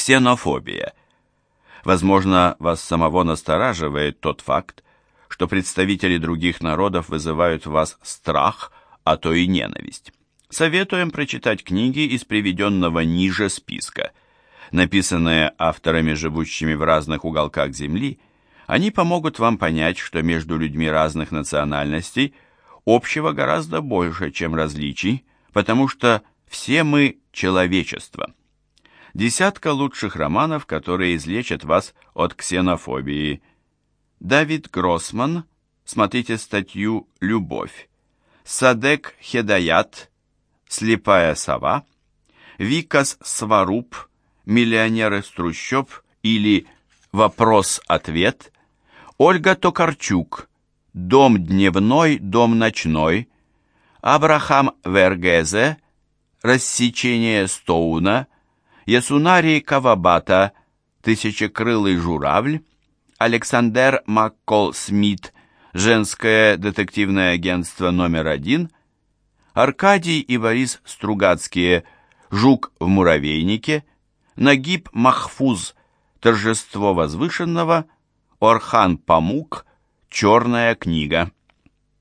Ксенофобия. Возможно, вас самого настораживает тот факт, что представители других народов вызывают в вас страх, а то и ненависть. Советуем прочитать книги из приведенного ниже списка. Написанные авторами, живущими в разных уголках Земли, они помогут вам понять, что между людьми разных национальностей общего гораздо больше, чем различий, потому что все мы человечество. Десятка лучших романов, которые излечат вас от ксенофобии. Давид Гроссман, смотрите статью «Любовь». Садек Хедаят, «Слепая сова», Викас Сваруб, «Миллионер из трущоб» или «Вопрос-ответ», Ольга Токарчук, «Дом дневной, дом ночной», Абрахам Вергезе, «Рассечение Стоуна», Ясунари Кавабата, «Тысячекрылый журавль», Александр Маккол Смит, «Женское детективное агентство номер один», Аркадий и Борис Стругацкие, «Жук в муравейнике», Нагиб Махфуз, «Торжество возвышенного», Орхан Памук, «Черная книга».